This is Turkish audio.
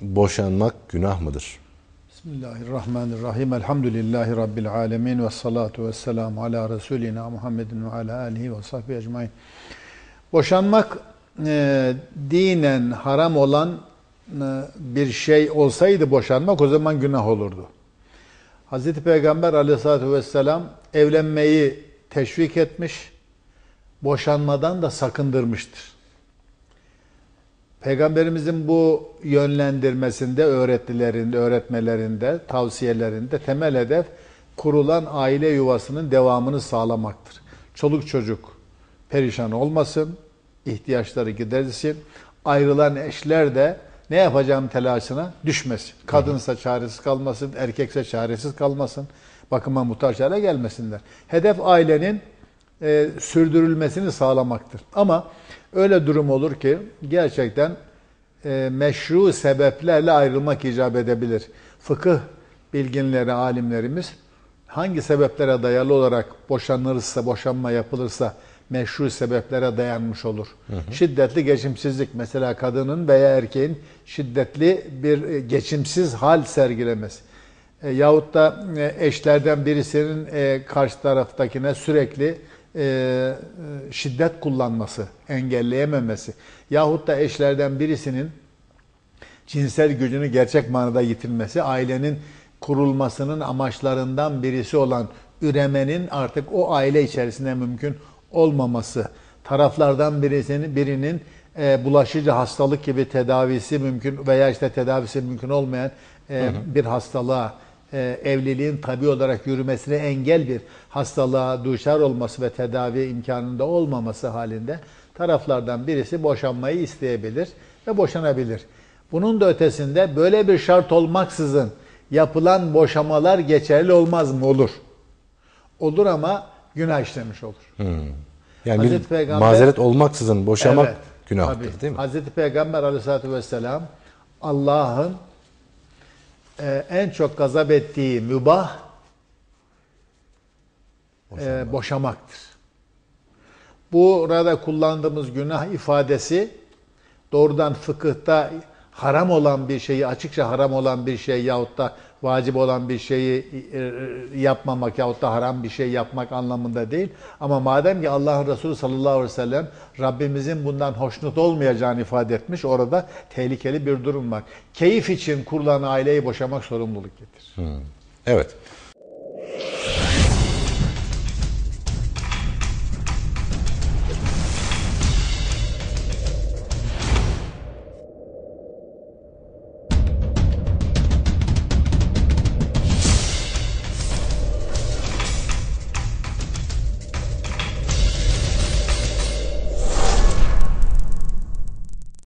boşanmak günah mıdır? Bismillahirrahmanirrahim. Elhamdülillahi Rabbil alemin ve salatu ve selamu ala Resulina Muhammedin ve ala alihi ve sahbihi ecmain. Boşanmak e, dinen haram olan e, bir şey olsaydı boşanmak o zaman günah olurdu. Hazreti Peygamber aleyhissalatü vesselam evlenmeyi teşvik etmiş, boşanmadan da sakındırmıştır. Peygamberimizin bu yönlendirmesinde, öğretilerinde, öğretmelerinde, tavsiyelerinde temel hedef kurulan aile yuvasının devamını sağlamaktır. Çoluk çocuk perişan olmasın, ihtiyaçları giderilsin. Ayrılan eşler de ne yapacağım telaşına düşmesin. Kadınsa çaresiz kalmasın, erkekse çaresiz kalmasın. Bakıma muhtaç hale gelmesinler. Hedef ailenin e, sürdürülmesini sağlamaktır. Ama öyle durum olur ki gerçekten e, meşru sebeplerle ayrılmak icap edebilir. Fıkıh bilginleri, alimlerimiz hangi sebeplere dayalı olarak boşanırsa, boşanma yapılırsa meşru sebeplere dayanmış olur. Hı hı. Şiddetli geçimsizlik mesela kadının veya erkeğin şiddetli bir e, geçimsiz hal sergilemesi. E, yahut da e, eşlerden birisinin e, karşı taraftakine sürekli e, şiddet kullanması, engelleyememesi yahut da eşlerden birisinin cinsel gücünü gerçek manada yitirmesi, ailenin kurulmasının amaçlarından birisi olan üremenin artık o aile içerisinde mümkün olmaması, taraflardan birisinin birinin e, bulaşıcı hastalık gibi tedavisi mümkün veya işte tedavisi mümkün olmayan e, hı hı. bir hastalığa e, evliliğin tabi olarak yürümesine engel bir hastalığa duşar olması ve tedavi imkanında olmaması halinde taraflardan birisi boşanmayı isteyebilir ve boşanabilir. Bunun da ötesinde böyle bir şart olmaksızın yapılan boşamalar geçerli olmaz mı? Olur. Olur ama günah işlemiş olur. Hmm. Yani Hazreti Peygamber, mazeret olmaksızın boşamak evet, günahtır tabii. değil mi? Hazreti Peygamber aleyhissalatü vesselam Allah'ın e, en çok gazap ettiği mübah e, boşamaktır. Burada kullandığımız günah ifadesi doğrudan fıkıhta haram olan bir şeyi, açıkça haram olan bir şey yahut da vacip olan bir şeyi e, e, yapmamak yahut da haram bir şey yapmak anlamında değil. Ama madem ki Allah'ın Resulü sallallahu aleyhi ve sellem Rabbimizin bundan hoşnut olmayacağını ifade etmiş, orada tehlikeli bir durum var. Keyif için kurulan aileyi boşamak sorumluluk getirir. Hmm. Evet.